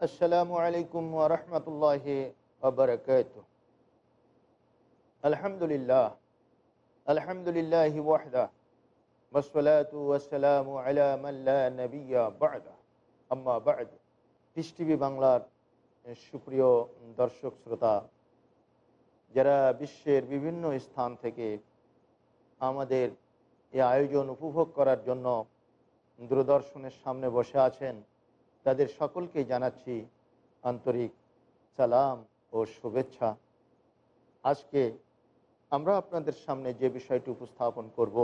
السلام عليكم ورحمة الله وبركاته الحمد لله الحمد لله وحده والصلاة والسلام على من لا نبي بعده أما بعد piece TV বাংলার সুপ্রিয় দর্শক শ্রোতা যারা বিশ্বের বিভিন্ন স্থান থেকে আমাদের এই আয়োজন উপভোগ করার জন্য দূরদর্শনের সামনে বসে আছেন তাদের সকলকে জানাচ্ছি আন্তরিক সালাম ও শুভেচ্ছা। আজকে আমরা আপনাদের সামনে যে বিষয়টি উপস্থাপন করব,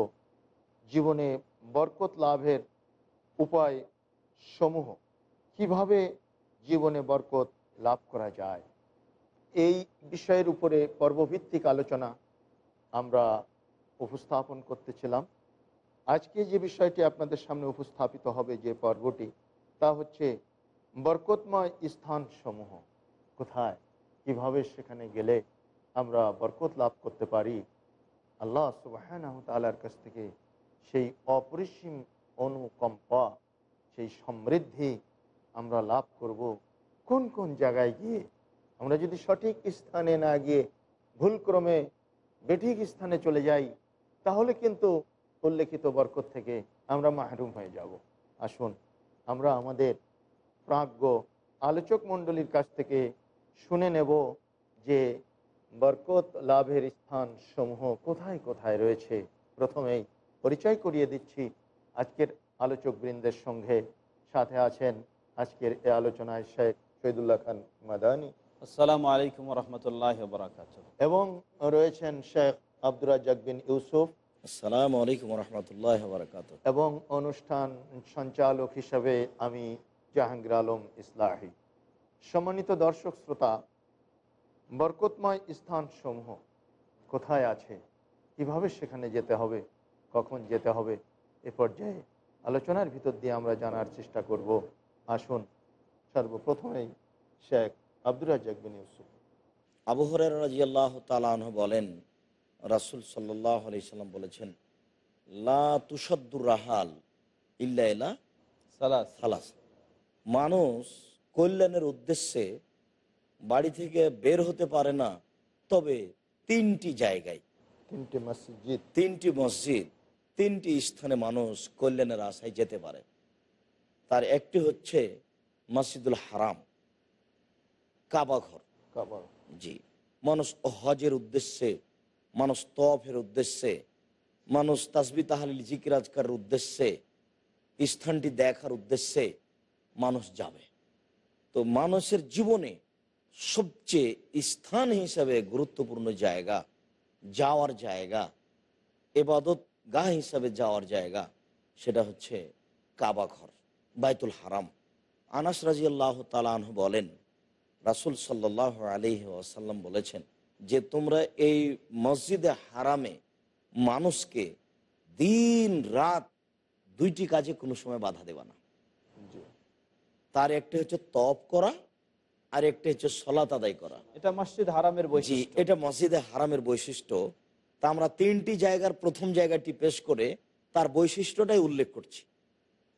জীবনে বরকত লাভের উপায় সমূহ, কীভাবে জীবনে বরকত লাভ করা যায়, এই বিষয়ের উপরে পর্বভিত্তিক আলোচনা আমরা উপস্থাপন করতেছিলাম আজকে যে বিষয়টি আপনাদের সামনে উপস্থাপিত হবে যে পর্বটি তা হচ্ছে বরকতময় স্থানসমূহ। কোথায়? কীভাবে সেখানে গেলে আমরা বরকত লাভ করতে পারি? আল্লাহ সুবাহ তালার কাছ থেকে সেই অপরিসীম অনুকম্পা, সেই সমৃদ্ধি আমরা লাভ করব। কোন কোন জায়গায় গিয়ে? আমরা যদি সঠিক স্থানে না গিয়ে ভুলক্রমে বেঠিক স্থানে চলে যাই, তাহলে কিন্তু উল্লেখিত বরকত থেকে আমরা মাহরুম হয়ে যাব। আসুন আমরা আমাদের প্রাজ্ঞ আলোচক মণ্ডলীর কাছ থেকে শুনে নেব যে বরকত লাভের স্থান সমূহ কোথায় কোথায় রয়েছে। প্রথমেই পরিচয় করিয়ে দিচ্ছি আজকের আলোচক বৃন্দের সঙ্গে। সাথে আছেন আজকের এ আলোচনায় শেখ শহীদুল্লাহ খান মাদানী। আসসালামু আলাইকুম রহমতুল্লাহ এবং রয়েছেন শেখ আব্দুর বিন ইউসুফ আসসালামু আলাইকুম রহমতুল্লাহ বরাকাত এবং অনুষ্ঠান সঞ্চালক হিসাবে আমি জাহাঙ্গীর আলম ইসলাহি। সম্মানিত দর্শক শ্রোতা বরকতময় স্থানসমূহ কোথায় আছে? কীভাবে সেখানে যেতে হবে? কখন যেতে হবে? এ পর্যায়ে আলোচনার ভিতর দিয়ে আমরা জানার চেষ্টা করব। আসুন সর্বপ্রথমেই শেখ আব্দুর রাজ্জাক বিন ইউসুফ। আবু হরের রাজি আল্লাহ তালাহ বলেন রাসুল সাল্লাহ আলি সাল্লাম বলেছেন লা তুষদ্দুর রাহাল ইল্লা ইলা সালাস। সালাস। মানুষ কল্যাণের উদ্দেশ্যে বাড়ি থেকে বের হতে পারে না তবে তিনটি জায়গায় তিনটে মসজিদ। তিনটি মসজিদ তিনটি স্থানে মানুষ কল্যাণের আশায় যেতে পারে। তার একটি হচ্ছে মসজিদুল হারাম কাবাঘর কাবা। জি। মানুষ হজের উদ্দেশ্যে মানুষ তফের উদ্দেশ্যে, মানুষ তাসবি তাহালিল জিকিরাজকার উদ্দেশ্যে, স্থানটি দেখার উদ্দেশ্যে মানুষ যাবে। তো মানুষের জীবনে সবচেয়ে স্থান হিসাবে গুরুত্বপূর্ণ জায়গা, যাওয়ার জায়গা, এবাদত গা হিসাবে যাওয়ার জায়গা, সেটা হচ্ছে কাবাঘর বাইতুল হারাম। আনাস রাজিয়াল্লাহ তালাহ বলেন, রাসুল সাল্লাহ আলি আসাল্লাম বলেছেন যে তোমরা এই মসজিদে হারামে মানুষকে দিন রাত দুইটি কাজে কোনো সময় বাধা দেবা না। তার একটি হচ্ছে তপ করা আর একটি হচ্ছে সলাত আদায় করা। এটা মসজিদ হারামের বৈশিষ্ট্য। এটা মসজিদে হারামের বৈশিষ্ট্য। তা আমরা তিনটি জায়গার প্রথম জায়গাটি পেশ করে তার বৈশিষ্ট্যটাই উল্লেখ করছি।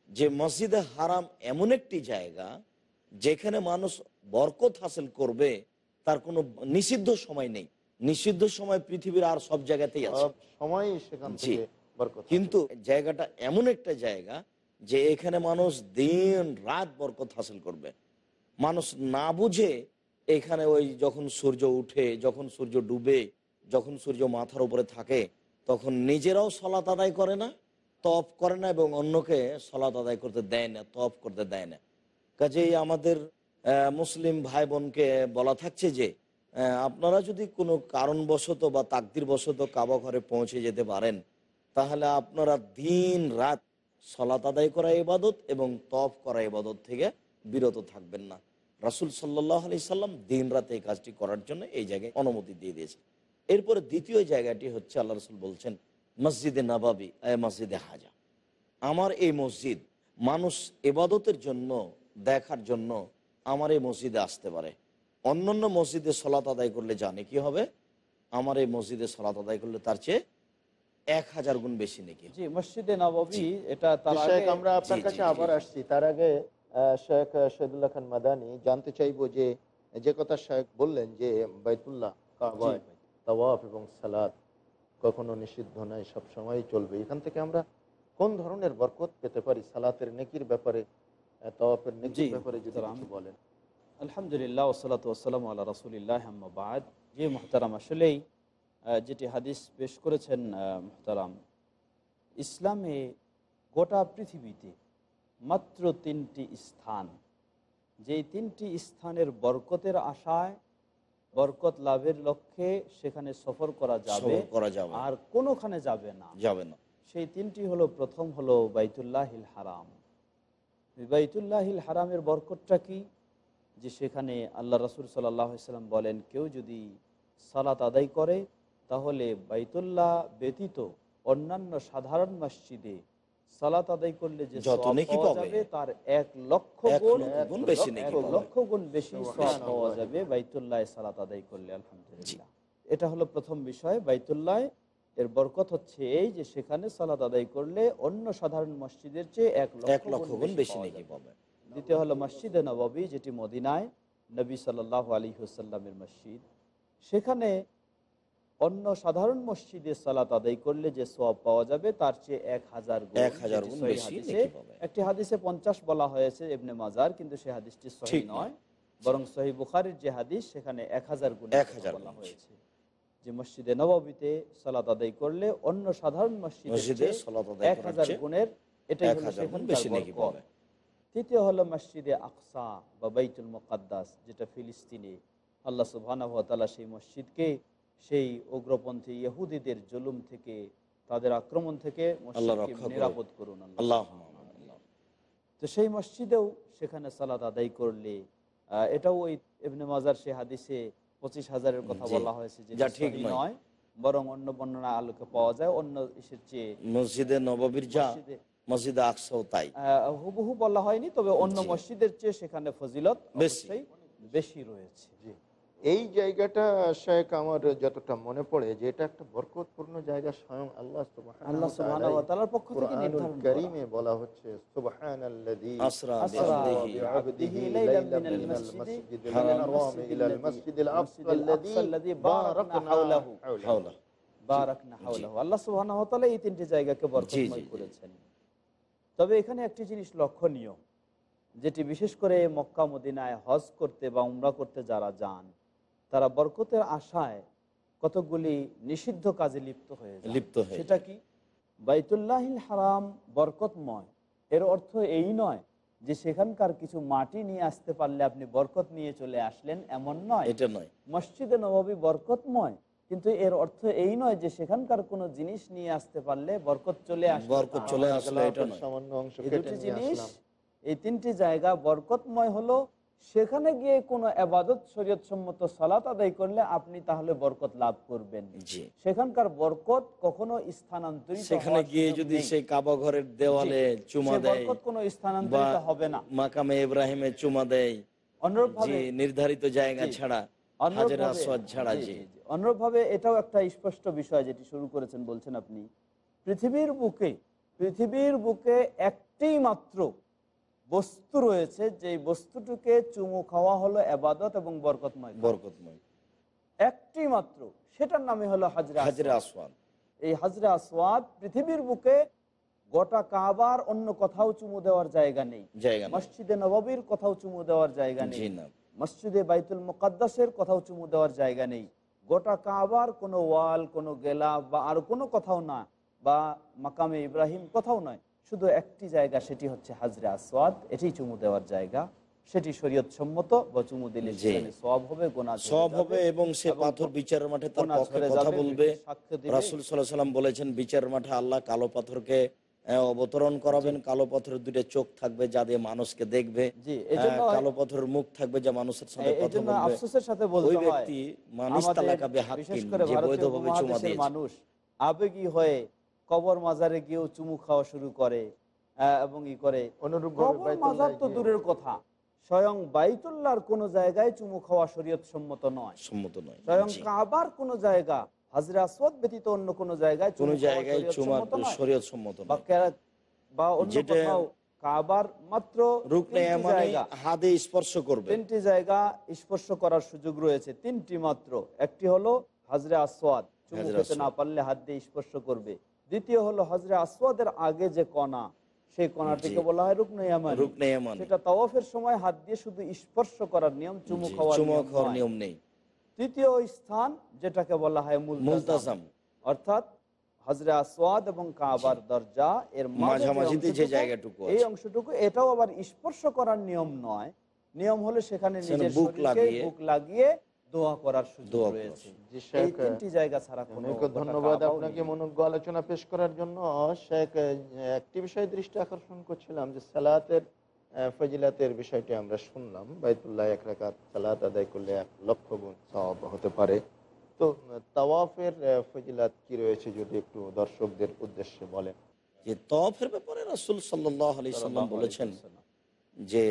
যে মসজিদে হারাম এমন একটি জায়গা যেখানে মানুষ বরকত হাসিল করবে তার কোনো নিষিদ্ধ সময় নেই। নিষিদ্ধ সময় পৃথিবীর আর সব জায়গাতেই আছে। বরকত কিন্তু জায়গাটা এমন একটা জায়গা যে এখানে মানুষ দিন রাত বরকত হাসিল করবে। মানুষ না বুঝে এখানে ওই যখন সূর্য উঠে যখন সূর্য ডুবে যখন সূর্য মাথার উপরে থাকে তখন নিজেরাও সলাত আদায় করে না তপ করে না এবং অন্যকে সলাত আদায় করতে দেয় না তপ করতে দেয় না। কাজেই আমাদের মুসলিম ভাই বোনকে বলা থাকছে যে আপনারা যদি কোনো কারণবশত বা তাকদির বশত কাবা ঘরে পৌঁছে যেতে পারেন, তাহলে আপনারা দিন রাত সলাত আদায় করা ইবাদত এবং তপ করা ইবাদত থেকে বিরত থাকবেন না। রাসুল সাল্লাহ আলি সাল্লাম দিন রাতে এই কাজটি করার জন্য এই জায়গায় অনুমতি দিয়ে দিয়েছে এরপরে দ্বিতীয় জায়গাটি হচ্ছে আল্লাহ রসুল বলছেন, মসজিদে নবাবি মসজিদে হাজা। আমার এই মসজিদ মানুষ এবাদতের জন্য, দেখার জন্য আমার এই মসজিদে আসতে পারে। অন্যান্য মসজিদে সলাত আদায় করলে জানে কি হবে? আমার এই মসজিদে সলাত আদায় করলে তার চেয়ে এক হাজার গুণ বেশি নাকি জি মসজিদে নববী এটা তার জি, আগে শেখ আমরা আপনার কাছে আবার আসছি। তার আগে শেখ শহীদুল্লাহ খান মাদানি জানতে চাইব যে যে কথা শেখ বললেন যে বাইতুল্লাহ কাবায় তাওয়াফ এবং সালাদ কখনো নিষিদ্ধ নয় সবসময় চলবে। এখান থেকে আমরা কোন ধরনের বরকত পেতে পারি সালাতের নেকির ব্যাপারে? তাওয়াফের জি, নেকির ব্যাপারে যদি মুহতারাম। কিছু বলেন। আলহামদুলিল্লাহ ওসালাত ওসালাম আল্লাহ রসুলিল্লাহ আহমাবাদ জি মোহতারাম আসলেই যেটি হাদিস পেশ করেছেন মোহতারাম ইসলামে গোটা পৃথিবীতে মাত্র তিনটি স্থান। যেই তিনটি স্থানের বরকতের আশায় বরকত লাভের লক্ষ্যে সেখানে সফর করা যাবে করা যাবে। আর কোনোখানে যাবে না। যাবে না। সেই তিনটি হলো প্রথম হলো বাইতুল্লাহিল হারাম। বাইতুল্লাহিল হারামের বরকতটা কি? যে সেখানে আল্লাহ রসুল সাল্লাম বলেন কেউ যদি সালাত আদায় করে তাহলে বাইতুল্লাহ ব্যতীত অন্যান্য সাধারণ মসজিদে সালাত আদায় করলে যে যত সওয়াব পাবে, যাবে তার এক লক্ষ গুণ লক্ষ গুণ বেশি নেকি এক পাবে। লক্ষ গুণ বেশি পাওয়া যাবে বাইতুল্লাহ সালাত আদায় করলে আলহামদুলিল্লাহ। এটা হলো প্রথম বিষয় বাইতুল্লাহ এর বরকত হচ্ছে এই যে সেখানে সালাত আদায় করলে অন্য সাধারণ মসজিদের চেয়ে এক লক্ষ গুণ বেশি নাকি পাবে। দ্বিতীয় হলো মসজিদে নবাবী যেটি মদিনায় নবী সাল্লাহ আলী হুসাল্লামের মসজিদ। সেখানে অন্য সাধারণ মসজিদে সালাত আদায় করলে যে সওয়াব পাওয়া যাবে তার চেয়ে এক হাজার এক হাজার। একটি হাদিসে পঞ্চাশ বলা হয়েছে ইবনে মাজার কিন্তু সে হাদিসটি সহি নয় বরং সহি বুখারির যে হাদিস সেখানে এক হাজার গুণ এক হাজার বলা হয়েছে। যে মসজিদে নবাবিতে সালাত আদায় করলে অন্য সাধারণ মসজিদে এক হাজার গুণের এটাই বেশি নাকি তৃতীয় হলো মসজিদে আকসা বা বাইতুল মোকাদ্দাস যেটা ফিলিস্তিনে। আল্লাহ সুবহানাহু ওয়া সেই মসজিদকে সেই উগ্রপন্থী ইহুদিদের জুলুম থেকে তাদের আক্রমণ থেকে। নিরাপদ করুন আল্লাহ। তো সেই মসজিদেও সেখানে সালাত আদায় করলে আহ, এটাও ওই ইবনে মাজার সে হাদিসে পঁচিশ হাজারের কথা বলা হয়েছে যেটা যা ঠিক নয়। বরং অন্য বর্ণনা আলোকে পাওয়া যায় অন্য ইসের চেয়ে মসজিদে নবাবির যা মসজিদে আকসাও তাই। হুবহু বলা হয়নি তবে অন্য মসজিদের চেয়ে সেখানে ফজিলত বেশি। বেশি রয়েছে। এই জায়গাটা শেখ আমার যতটা মনে পড়ে যে এটা একটা বরকতপূর্ণ জায়গা স্বয়ং আল্লাহ করিমে বলা হচ্ছে এই তিনটি জায়গাকে বরকতময় করেছেন। তবে এখানে একটি জিনিস লক্ষণীয় যেটি বিশেষ করে মক্কা মদিনায় হজ করতে বা উমরা করতে যারা যান তারা বরকতের আশায় কতগুলি নিষিদ্ধ কাজে লিপ্ত হয়ে। লিপ্ত হয়ে সেটা কি? বাইতুল্লাহিল হারাম বরকতময়। এর অর্থ এই নয় যে সেখানকার কিছু মাটি নিয়ে আসতে পারলে আপনি বরকত নিয়ে চলে আসলেন এমন নয়। এটা নয়। মসজিদে নবাবী বরকতময় কিন্তু এর অর্থ এই নয় যে সেখানকার কোনো জিনিস নিয়ে আসতে পারলে বরকত চলে আসবে বরকত চলে আসলে এটা নয়। সামান্য অংশ এই দুটি জিনিস এই তিনটি জায়গা বরকতময় হলো সেখানে গিয়ে কোনো আবাদত শরীয়ত সম্মত সালাত আদায় করলে আপনি তাহলে বরকত লাভ করবেন। সেখানকার বরকত কখনো স্থানান্তরিত সেখানে গিয়ে যদি সেই কাবা ঘরের দেওয়ালে চুমা দেয় বরকত কোনো স্থানান্তরিত হবে না। মাকামে ইব্রাহিমে চুমা দেয় অনুরূপ জি নির্ধারিত জায়গা ছাড়া অনুরূপভাবে-। অনুরূপভাবে এটাও একটা স্পষ্ট বিষয় যেটি শুরু করেছেন বলছেন আপনি। পৃথিবীর বুকে পৃথিবীর বুকে একটি মাত্র বস্তু রয়েছে যে বস্তুটিকে চুমু খাওয়া হলো আবাদত এবং বরকতময় বরকতময়। একটি মাত্র সেটার নামে হলো হাজরা হাজরা আসওয়াদ। এই হাজরা আসওয়াদ পৃথিবীর বুকে গোটা কাবার অন্য কোথাও চুমু দেওয়ার জায়গা নেই। মসজিদে নবাবির কোথাও চুমু দেওয়ার জায়গা নেই। মসজিদে বাইতুল মুকাদ্দাসের কোথাও চুমু দেওয়ার জায়গা নেই। গোটা কাবার কোনো ওয়াল কোনো গেলা বা আর কোনো কোথাও না বা মাকামে ইব্রাহিম কোথাও নয়। শুধু একটি জায়গা সেটি হচ্ছে হাজরে আসওয়াদ। এটি চুমু দেওয়ার জায়গা। সেটি শরীয়ত সম্মত। বা চুমু দিলে সব হবে গোনা সব হবে এবং সে পাথর বিচারের মাঠে তার পক্ষে কথা বলবে। রাসুল সাল্লাহ সাল্লাম বলেছেন বিচারের মাঠে আল্লাহ কালো পাথরকে অবতরণ করাবেন। কালো পাথরের দুইটা চোখ থাকবে যা দিয়ে মানুষকে দেখবে। কালো পাথরের মুখ থাকবে যা মানুষের সাথে কথা বলবে। আফসোসের সাথে বলতে হয় ব্যক্তি আমাদের তালাকাবে বিশেষ করে যে বৈধভাবে চুমা দিয়েছে। মানুষ আবেগী হয়ে কবর মাজারে গিয়েও চুমু খাওয়া শুরু করে এবং ই করে। মাজার তো দূরের কথা। স্বয়ং বাইতুল্লাহর কোন জায়গায় চুমু খাওয়া শরীয়ত সম্মত নয়। সম্মত নয় স্বয়ং। কাবার কোন জায়গা হাজরা আসওয়াদ ব্যতীত অন্য কোন জায়গায় কোন জায়গায় চুমা শরীয়ত সম্মত নয়। বা অন্য কোথাও কাবার মাত্র রুকনে তিনটি হাতে স্পর্শ করবে। তিনটি জায়গা স্পর্শ করার সুযোগ রয়েছে তিনটি মাত্র। একটি হলো হাজরে আসওয়াদ। চুমু খেতে না পারলে হাত দিয়ে স্পর্শ করবে। দ্বিতীয় হলো হাজরে আসওয়াদের আগে যে কণা সেই কণাটিকে বলা হয় রুকনে ইয়ামানি। রুকনে ইয়ামানি। সেটা তাওয়াফের সময় হাত দিয়ে শুধু স্পর্শ করার নিয়ম চুমু খাওয়ার চুমা নিয়ম খাওয়ার নিয়ম নেই। তৃতীয় স্থান যেটাকে বলা হয় মুলতাজাম। অর্থাৎ হজরে আসওয়াদ এবং কাবার দরজা এর মাঝে মাঝামাঝিতে যে অংশটুকু, জায়গাটুকু এই অংশটুকু এটাও আবার স্পর্শ করার নিয়ম নয়। নিয়ম হলে সেখানে সেখানে নিজের বুক লাগিয়ে- বুক লাগিয়ে দোয়া করার সুযোগ রয়েছে। এই তিনটি জায়গা ছাড়া কোনো অনেক গোটা ধন্যবাদ আপনাকে মনোজ্ঞ আলোচনা পেশ করার জন্য। শেখ একটি বিষয়ে দৃষ্টি আকর্ষণ করছিলাম যে সালাতের ফজিলাতের বিষয়টি আমরা শুনলাম। বাইতুল্লাহ এক রাকাত সালাত আদায় করলে এক লক্ষ গুণ হতে পারে। তো তাওয়াফের ফজিলাত কি রয়েছে যদি একটু দর্শকদের উদ্দেশ্যে বলেন। যে তফের ব্যাপারে রাসুল সাল্লাহ আলি সাল্লাম বলেছেন যে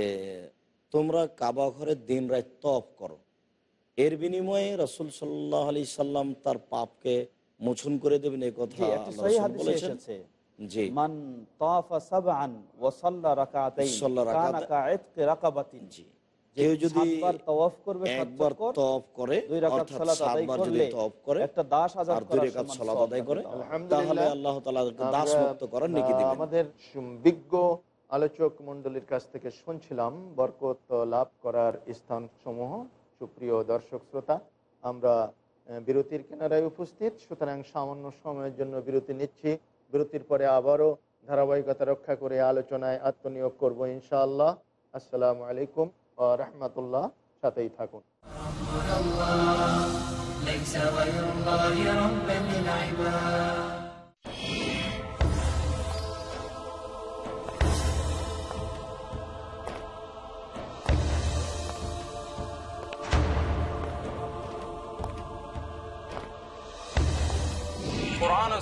তোমরা কাবা ঘরে দিন রাত তফ করো। এর বিনিময়ে রসুল সাল্লাহ আলি সাল্লাম তার পাপকে মোচন করে দেবেন এই কথা বলেছেন। জি। মান তাওয়াফা সাবআন ওয়া সাল্লা রাকাতাইন সাল্লা কানা রাকাত- কাইতকি রাকাবাতিন। জি। কেউ যদি সাতবার করবে একবার চক্কর, করে দুই রাকাত সালাত আদায় করলে তফ করে একটা দাস আজাদ আর দুই করার সালাত আদায় করে তাকে দেওয়া হবে। তাহলে আল্লাহ তালা দাস মুক্ত করার নেকি দিবেন। আমাদের বিজ্ঞ আলোচক মন্ডলীর কাছ থেকে শুনছিলাম বরকত লাভ করার স্থান সমূহ সুপ্রিয় দর্শক শ্রোতা আমরা আহ, বিরতির কিনারায় উপস্থিত সুতরাং সামান্য সময়ের জন্য বিরতি নিচ্ছি বিরতির পরে আবারও ধারাবাহিকতা রক্ষা করে আলোচনায় আত্মনিয়োগ করব ইনশাআল্লাহ আসসালামু আলাইকুম রহমতুল্লাহ সাথেই থাকুন ليس غير الله ربا للعباد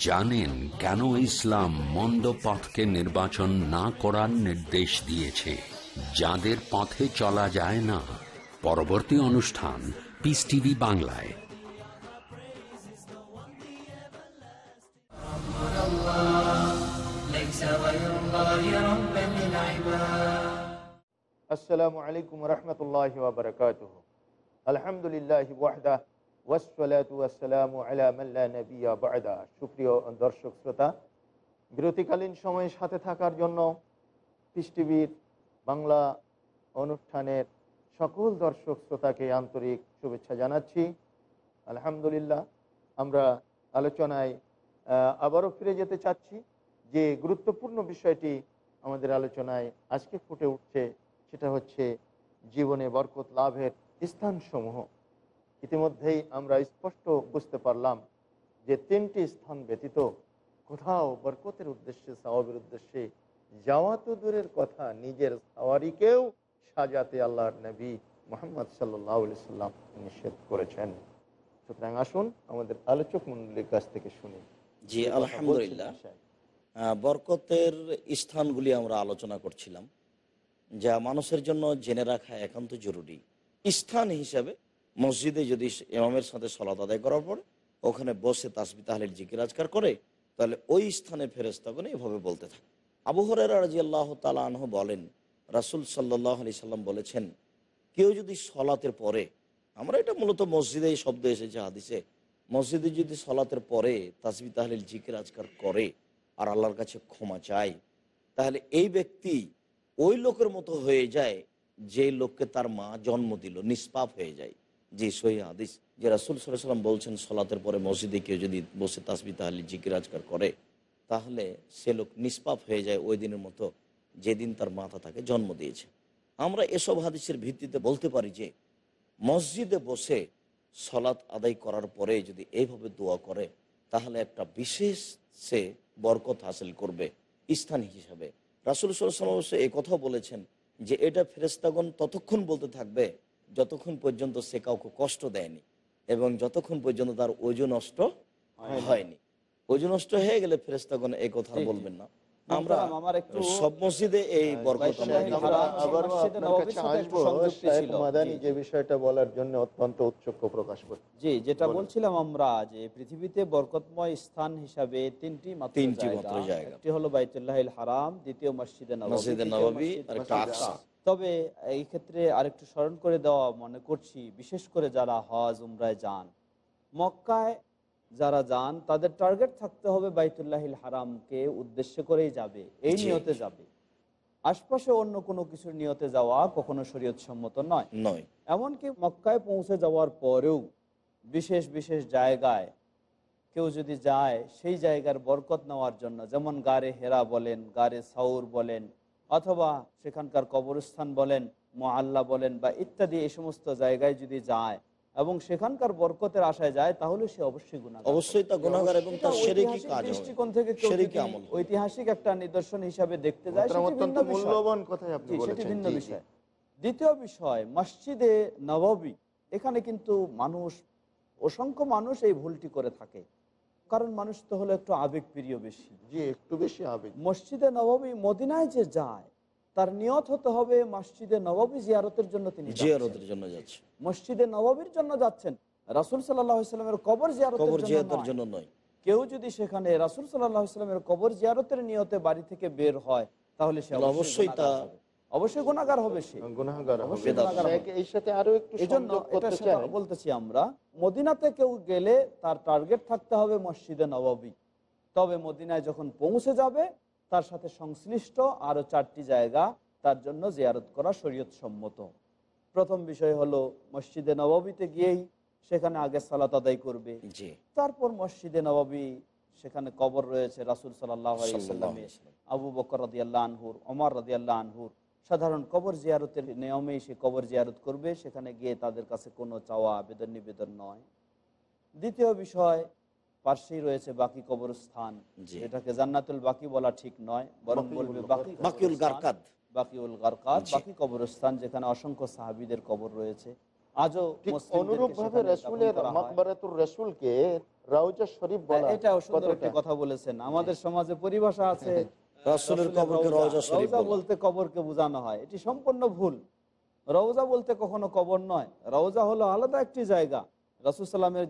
জানেন কেন ইসলাম মন্দ পথকে নির্বাচন না করার নির্দেশ দিয়েছে। যাদের পথে চলা যায় না। পরবর্তী অনুষ্ঠান পিস টিভি বাংলায়। আসসালামু আলাইকুম রহমতুল্লাহ আলহামদুলিল্লাহ মাল্লা সুপ্রিয় দর্শক শ্রোতা, বিরতিকালীন সময়ে সাথে থাকার জন্য পিস বাংলা অনুষ্ঠানের সকল দর্শক শ্রোতাকে আন্তরিক শুভেচ্ছা জানাচ্ছি। আলহামদুলিল্লাহ, আমরা আলোচনায় আবারও ফিরে যেতে চাচ্ছি। যে গুরুত্বপূর্ণ বিষয়টি আমাদের আলোচনায় আজকে ফুটে উঠছে, সেটা হচ্ছে জীবনে বরকত লাভের স্থানসমূহ। ইতিমধ্যেই আমরা স্পষ্ট বুঝতে পারলাম যে তিনটি স্থান ব্যতীত কোথাও বরকতের উদ্দেশ্যে সওয়াবের উদ্দেশ্যে যাওয়া তো দূরের কথা নিজের সাওয়ারিকেও সাজাতে আল্লাহর নবী মোহাম্মদ সাল্লাহ সাল্লাম নিষেধ করেছেন। সুতরাং আসুন আমাদের আলোচক মন্ডলীর কাছ থেকে শুনি। জি আলহামদুলিল্লাহ। বরকতের স্থানগুলি আমরা আলোচনা করছিলাম যা মানুষের জন্য জেনে রাখা একান্ত জরুরি। স্থান হিসাবে মসজিদে যদি ইমামের সাথে সলাত আদায় করার পর ওখানে বসে তাসবি তাহলের জিকির, আজকার করে, তাহলে ওই স্থানে ফেরেস্তাগণ এভাবে বলতে থাকে। আবু হরের রাজি আল্লাহ তালা আনহ বলেন, রাসুল সাল্লাহ আলি সাল্লাম বলেছেন, কেউ যদি সলাতের পরে, আমরা এটা মূলত মসজিদে এই শব্দ এসেছে হাদিসে, মসজিদে যদি সলাতের পরে তাসবি তাহলিল, জিকির, আজকার করে আর আল্লাহর কাছে ক্ষমা চায়, তাহলে এই ব্যক্তি ওই লোকের মতো হয়ে যায় যে লোককে তার মা জন্ম দিল, নিষ্পাপ হয়ে যায়। জি, সহি হাদিস। যে রাসুল সাল্লাম বলছেন, সলাতের পরে মসজিদে কেউ যদি বসে তাসবি তাহলে জিকির আজকার করে, তাহলে সে লোক নিষ্পাপ হয়ে যায় ওই দিনের মতো যেদিন তার মাথা তাকে জন্ম দিয়েছে। আমরা এসব হাদিসের ভিত্তিতে বলতে পারি যে, মসজিদে বসে সলাৎ আদায় করার পরে যদি এইভাবে দোয়া করে, তাহলে একটা বিশেষ সে বরকত হাসিল করবে, স্থান হিসাবে। রাসুল সাল্লাম এই কথাও বলেছেন যে, এটা ফেরেস্তাগণ ততক্ষণ বলতে থাকবে যতক্ষণ পর্যন্ত সে কাউকে কষ্ট দেয়নি এবং যতক্ষণ পর্যন্ত তার ওজন নষ্ট হয়নি ওজন নষ্ট হয়ে গেলে ফেরেস্তাগণ এই কথা। বলবেন না আমরা মোহতারাম, আমার একটু সব মসজিদে এই বরকত আমরা বাইশ দেখতে আমরা পাই। আবারও মসজিদে আপনার নববীর কাছে সাথে একটু আসব, সংযুক্তি শাহেখ ছিল। মাদানী জি, যে বিষয়টা বলার জন্য অত্যন্ত উৎসুক প্রকাশ করছে জি যেটা বলছিলাম আমরা যে পৃথিবীতে বরকতময় স্থান হিসাবে তিনটি তিনটি জায়গা। মাত্র জায়গা। একটি হলো বাইতুল্লাহিল হারাম দ্বিতীয় মসজিদে নববী মসজিদে তবে এই ক্ষেত্রে আরেকটু স্মরণ করে দেওয়া মনে করছি বিশেষ করে যারা হজ উমরায় যান। মক্কায় যারা যান তাদের টার্গেট থাকতে হবে বাইতুল্লাহিল হারামকে উদ্দেশ্য করেই যাবে এই নিয়তে যাবে। আশপাশে অন্য কোনো কিছুর নিয়তে যাওয়া কখনো শরীয়ত সম্মত নয়। নয়। এমনকি মক্কায় পৌঁছে যাওয়ার পরেও বিশেষ বিশেষ জায়গায় কেউ যদি যায় সেই জায়গার বরকত নেওয়ার জন্য যেমন গারে হেরা বলেন গারে সাউর বলেন অথবা সেখানকার কবরস্থান বলেন মোয়াল্লা বলেন বা ইত্যাদি এই সমস্ত জায়গায় যদি যায় এবং সেখানকার বরকতের আশায় যায় তাহলে সে অবশ্যই গুণা অবশ্যই তা গুণাগার এবং তার সেরেকি কাজ দৃষ্টিকোণ থেকে সেরেকি আমল ঐতিহাসিক একটা নিদর্শন হিসাবে দেখতে যায় সেটি। মূল্যবান কথাই আপনি জি, সেটি ভিন্ন। বিষয়। দ্বিতীয় বিষয় মসজিদে নববী এখানে কিন্তু মানুষ অসংখ্য মানুষ এই ভুলটি করে থাকে। কারণ মানুষ তো হলো একটু আবেগ প্রিয় বেশি। জি একটু বেশি আবেগ। মসজিদে নববী মদিনায় যে যায় তার নিয়ত হতে হবে মসজিদে নববী জিয়ারতের জন্য তিনি জিয়ারতের জন্য যাচ্ছে। মসজিদে নববীর জন্য যাচ্ছেন। রাসুল সাল্লামের কবর জিয়ারতের জন্য জিয়ারতের নয়। জন্য নয়। কেউ যদি সেখানে রাসুল সাল্লামের কবর জিয়ারতের নিয়তে বাড়ি থেকে বের হয় তাহলে সে অবশ্যই তা-। অবশ্যই গুণাগার হবে সে। গুনাহগার হবে। অবশ্যই গুনাহগার হবে। শাহেখ, এই সাথে আরও একটু এই জন্য সংযোগ এটা করতে সেটা চাই। বলতেছি আমরা মদিনাতে কেউ গেলে তার টার্গেট থাকতে হবে মসজিদে নবাবী। তবে মদিনায় যখন পৌঁছে যাবে তার সাথে সংশ্লিষ্ট আরও চারটি জায়গা তার জন্য জিয়ারত করা শরীয়ত সম্মত প্রথম বিষয় হলো মসজিদে নবাবিতে গিয়েই সেখানে আগে সালাত আদায় করবে। তারপর মসজিদে নবাবী সেখানে কবর রয়েছে রাসুল সাল্লাহ সাল্লাল্লাহু আলাইহি সাল্লাম। আবু বকর রাদিয়াল্লাহ আনহুর ওমর রাদিয়াল্লাহ আনহুর। সাধারণ কবর জিয়ারতের নিয়মেই সে কবর জিয়ারত করবে সেখানে গিয়ে তাদের কাছে কোনো চাওয়া আবেদন নিবেদন নয় দ্বিতীয় বিষয় পার্শ্বেই রয়েছে বাকি কবরস্থান। এটাকে জান্নাতুল বাকি বলা ঠিক নয় বরং বলবে বাকি বাকিউল। গারকাদ। বাকিউল। বাকি কবরস্থান যেখানে অসংখ্য সাহাবীদের কবর রয়েছে আজও ঠিক মুসলিমদেরকে অনুরূপ ভাবে সেখানে দাফন রসুলের করা। মকবরাতুর রসুলকে রাউজা শরীফ বলা এটাও সুন্দর কতটা? কথা বলেছেন আমাদের সমাজে পরিভাষা আছে রাসূলের কবরকে রওজা। রওজা শরীফ বলতে কবরকে বোঝানো হয়। এটি সম্পূর্ণ ভুল। রওজা বলতে কখনো কবর নয়। রওজা হলো আলাদা একটি জায়গা।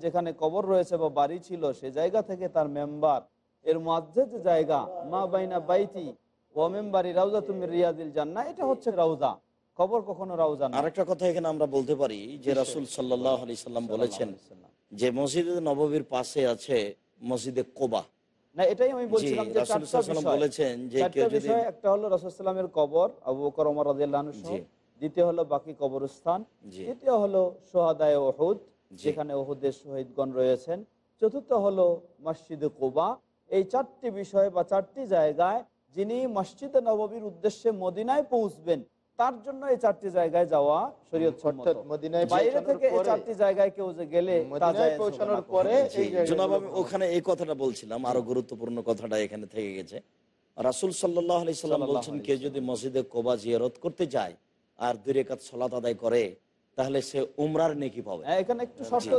যেখানে কবর রয়েছে বা বাড়ি ছিল সে জায়গা থেকে তার মেম্বার। এর মধ্যে যে জায়গা মা বাইনা বাইতি ও মেম্বারি রাউজা তুমি রিয়াদিল জান্না এটা হচ্ছে রাউজা কবর কখনো রাউজা না আরেকটা কথা এখানে আমরা বলতে পারি যে রাসুল সাল্লাহ আলি সাল্লাম বলেছেন যে মসজিদে নববীর পাশে আছে মসজিদে কোবা। না এটাই আমি বলছিলাম যে রাসূল চারটা সাল্লাল্লাহু বিষয়। বলেছেন যে কেউ যদি- একটা হলো রাসূলুল্লাহের কবর আবু বকর ওমর রাদিয়াল্লাহু সহ। দ্বিতীয় হলো বাকি কবরস্থান। তৃতীয় হলো সোহাদায় ওহুদ যেখানে ওহুদের শহীদগণ রয়েছেন। চতুর্থ হলো মসজিদ কোবা। এই চারটি বিষয় বা চারটি জায়গায় যিনি মসজিদে নববীর উদ্দেশ্যে মদিনায় পৌঁছবেন তার জন্য এই চারটি জায়গায় যাওয়া শরীয়ত মদিনায় বাইরে থেকে এই চারটি জায়গায় কেউ যে গেলে মদিনায় পৌঁছানোর পরে জনাব আমি ওখানে এই কথাটা বলছিলাম আরও গুরুত্বপূর্ণ কথাটা এখানে থেকে গেছে। রাসুল সাল্লাম বলছেন কেউ যদি মসজিদে কোবা জিয়ারত করতে যায় আর দুই রেখাত সলাত আদায় করে তাহলে সে উমরার নেকি পাবে। হ্যাঁ, এখানে একটু শর্ত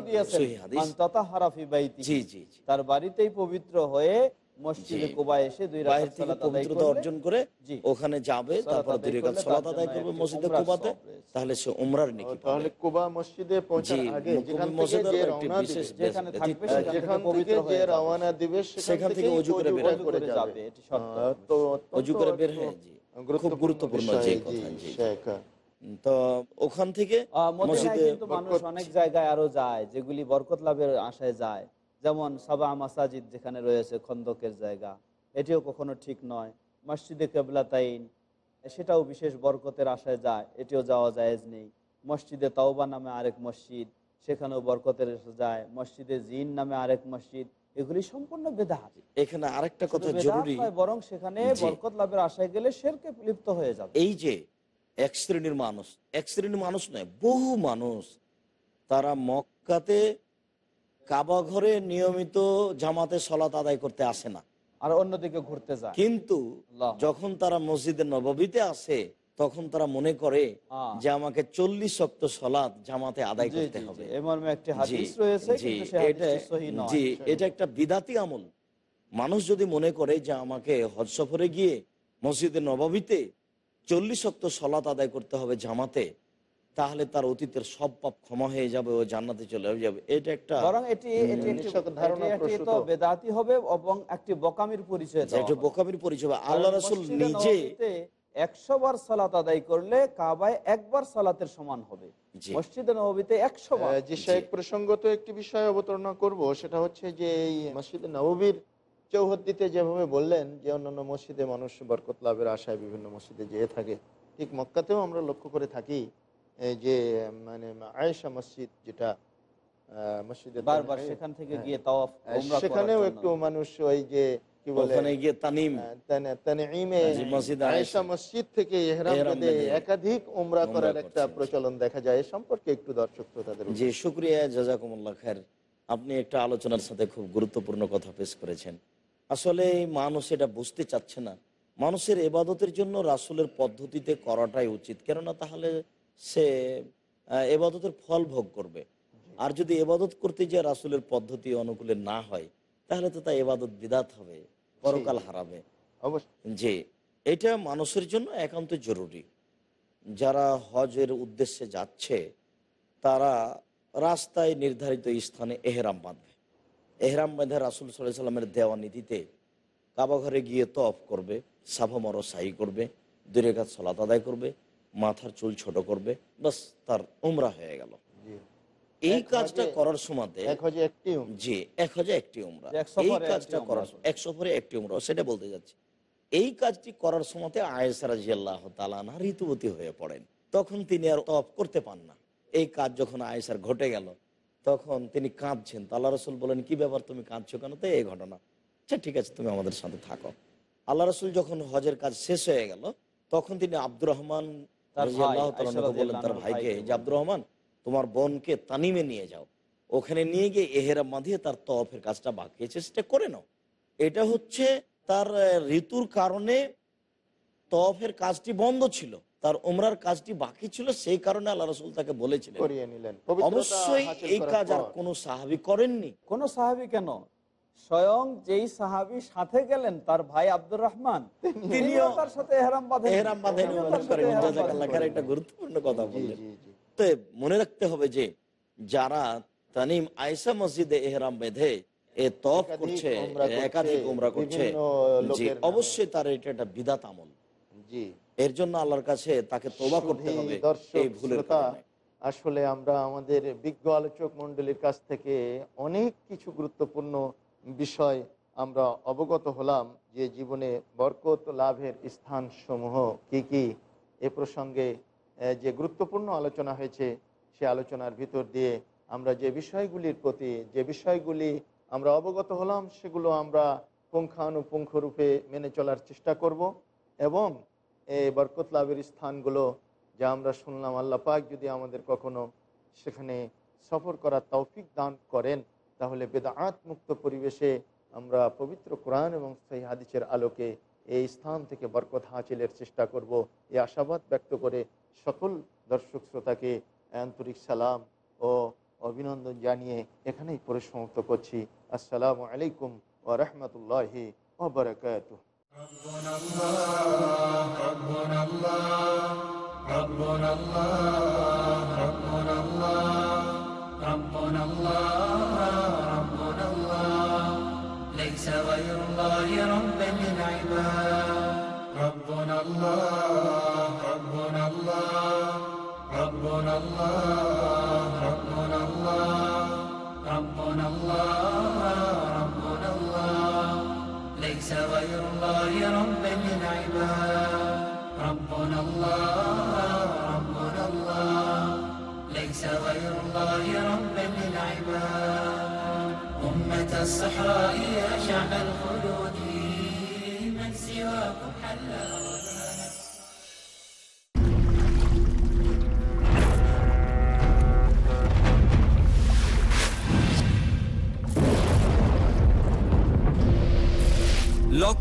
মান তাতাহারা ফি জি জি। তার বাড়িতেই পবিত্র হয়ে মসজিদে কোবায় এসে দুই রাকাত সালাত পবিত্রতা অর্জন করে ওখানে যাবে তারপর দুই রেখাত করলে আদায় করবে মসজিদে কোবাতে তাহলে সে উমরার নেকি তাহলে কুবা মসজিদে পৌঁছা আগে যেখান থেকে যে রওনা দিবে যেখানে থাকবে যেখান থেকে যে রওনা দিবে সেখান থেকে থেকেই করে বের করে যাবে। যাবে, এটি শর্ত। তো অজু করে বের হয়ে জি। খুব গুরুত্বপূর্ণ গুরুত্বপূর্ণ যে কথা, জি। তো ওখান থেকে আহ, মসজিদে মানুষ অনেক জায়গায় আরও যায় যেগুলি বরকত লাভের আশায় যায়। যেমন সাবা মাসাজিদ যেখানে রয়েছে খন্দকের জায়গা। এটিও কখনো ঠিক নয়। মসজিদে কেবলাতাইন সেটাও বিশেষ বরকতের আশায় যায় এটিও যাওয়া জায়েজ নেই। মসজিদে তাওবা নামে আরেক মসজিদ সেখানেও বরকতের যায়। মসজিদে জিন নামে আরেক মসজিদ এগুলি সম্পূর্ণ বেদাহাত এখানে আরেকটা কথা জরুরি। বরং সেখানে বরকত লাভের আশায় গেলে শেরকে লিপ্ত হয়ে যাবে। এই যে এক শ্রেণির মানুষ এক শ্রেণির মানুষ নয় বহু মানুষ তারা মক্কাতে কাবা ঘরে নিয়মিত জামাতে সলাত আদায় করতে আসে না। আর অন্যদিকে ঘুরতে যায়। কিন্তু যখন তারা মসজিদে নববীতে আসে তখন তারা মনে করে। যে আমাকে চল্লিশ শক্ত সলাৎ জামাতে আদায় করতে হবে। জি। এটা একটা বিদাতি আমল। মানুষ যদি মনে করে যে আমাকে হজ সফরে গিয়ে মসজিদে নবাবিতে চল্লিশ শক্ত সলাত আদায় করতে হবে জামাতে তাহলে তার অতীতের সব পাপ ক্ষমা হয়ে যাবে ও জান্নাতে চলে যাবে। এটা একটা বরং এটি এটি এটি। তো বেদাতি হবে এবং একটি বকামির পরিচয় যে দেওয়া একটা বোকামির পরিচয় আল্লাহ রসুল নিজে নববীতে একশো বার সালাত আদায় করলে কাবায় একবার সালাতের সমান হবে। মসজিদে নবীতে একশো বার। আহ, জি শেখ প্রসঙ্গত একটি বিষয় অবতারণা করব সেটা হচ্ছে যে এই মসজিদে নববীর চৌহদ্দিতে যেভাবে বললেন যে অন্যান্য মসজিদে মানুষ বরকত লাভের আশায় বিভিন্ন মসজিদে যেয়ে থাকে ঠিক মক্কাতেও আমরা লক্ষ্য করে থাকি। যে মানে আয়েশা মসজিদ যেটা মসজিদে বারবার সেখান থেকে। গিয়ে তাওয়াফ আহ, উমরা করার সেখানেও একটু মানুষ ওই যে কি বলে গিয়ে তানিম। আহ, তান- তানঈমে জি, মসজিদে আয়েশা। আয়েশা। মসজিদ থেকে ইহরাম ইহরাম বেঁধে বেঁধে একাধিক উমরা উমরা করার একটা প্রচলন দেখা যায়। এ সম্পর্কে একটু দর্শক শ্রোতাদের যে শুক্রিয়া জাজাকুমুল্লাহ খায়ের আপনি একটা আলোচনার সাথে খুব গুরুত্বপূর্ণ কথা পেশ করেছেন। আসলে মানুষ এটা বুঝতে চাচ্ছে না। মানুষের এবাদতের জন্য রাসুলের পদ্ধতিতে করাটাই উচিত। কেননা তাহলে সে এবাদতের ফল ভোগ করবে। আর যদি এবাদত করতে যে রাসুলের পদ্ধতি অনুকূলে না হয় তাহলে তো তা এবাদত বিদাত হবে পরকাল হারাবে যে এটা মানুষের জন্য একান্ত জরুরি। যারা হজের উদ্দেশ্যে যাচ্ছে তারা রাস্তায় নির্ধারিত স্থানে এহরাম বাঁধবে। এহরাম বাঁধে রাসুল সাল্লাহ সাল্লামের দেওয়া নীতিতে কাবা ঘরে গিয়ে তফ করবে সাফা মরো সাই করবে দুরেঘাত সলাত আদায় করবে মাথার চুল ছোট করবে বাস তার উমরা হয়ে গেল। এই কাজটা করার সময় হজে। জি এক হাজার একটি উমরা। এই কাজটা করার এক সফরে একটি উমরা সেটা বলতে যাচ্ছি। এই কাজটি করার সময় আয়েসারা জিয়াল্লাহ তালানা ঋতুবতী হয়ে পড়েন। তখন তিনি আর তফ করতে পান না। এই কাজ যখন আয়েসার ঘটে গেল তখন তিনি কাঁদছেন। তো আল্লাহ রসুল বলেন কি ব্যাপার তুমি কাঁদছো কেন? তো এই ঘটনা। আচ্ছা ঠিক আছে তুমি আমাদের সাথে থাকো। আল্লাহ রসুল যখন হজের কাজ শেষ হয়ে গেল তখন তিনি আব্দুর রহমান তার ভাইকে ভাইকে যে আব্দুর রহমান তোমার বোনকে তানিমে নিয়ে যাও। ওখানে নিয়ে গিয়ে এহেরা বাঁধিয়ে তার তফের কাজটা বাকি আছে সেটা করে নাও। এটা হচ্ছে তার ঋতুর কারণে তফের কাজটি বন্ধ ছিল তার উমরার কাজটি বাকি ছিল সেই কারণে আল্লাহ রসুল তাকে বলেছিলেন। অবশ্যই এই কাজ আর। কোনো সাহাবি করেননি। কোন সাহাবি কেন? স্বয়ং যেই সাহাবি সাথে গেলেন তার ভাই আব্দুর রহমান তিনিও তার সাথে এহরাম এহরাম বাঁধেন একটা গুরুত্বপূর্ণ কথা বললেন। তো মনে রাখতে হবে যে যারা তানিম আয়সা মসজিদে এহরাম বেঁধে এ একাধিক করছে একাধিক উমরা করছে অবশ্যই তার এটা একটা বিদাত আমল। জি। এর জন্য আল্লাহর কাছে তাকে তোবা করতে হবে এই ভুলের কারণে। আসলে আমরা আমাদের বিজ্ঞ আলোচক মন্ডলীর কাছ থেকে অনেক কিছু গুরুত্বপূর্ণ বিষয় আমরা অবগত হলাম যে জীবনে বরকত লাভের স্থানসমূহ কি কি? এ প্রসঙ্গে যে গুরুত্বপূর্ণ আলোচনা হয়েছে, সে আলোচনার ভিতর দিয়ে আমরা যে বিষয়গুলির প্রতি, যে বিষয়গুলি আমরা অবগত হলাম, সেগুলো আমরা পুঙ্খানুপুঙ্খ রূপে মেনে চলার চেষ্টা করব এবং এই বরকত লাভের স্থানগুলো যা আমরা শুনলাম, আল্লাহ পাক যদি আমাদের কখনো সেখানে সফর করার তৌফিক দান করেন। তাহলে বেদাআত মুক্ত পরিবেশে আমরা পবিত্র কোরআন এবং সেই হাদিসের আলোকে এই স্থান থেকে বরকত হাসিলের চেষ্টা করব এই আশাবাদ ব্যক্ত করে সকল দর্শক শ্রোতাকে আন্তরিক সালাম ও অভিনন্দন জানিয়ে এখানেই পরিসমাপ্ত করছি আসসালামু আলাইকুম ও রহমতুল্লাহি ওবরাকাতুহ ربنا الله ربنا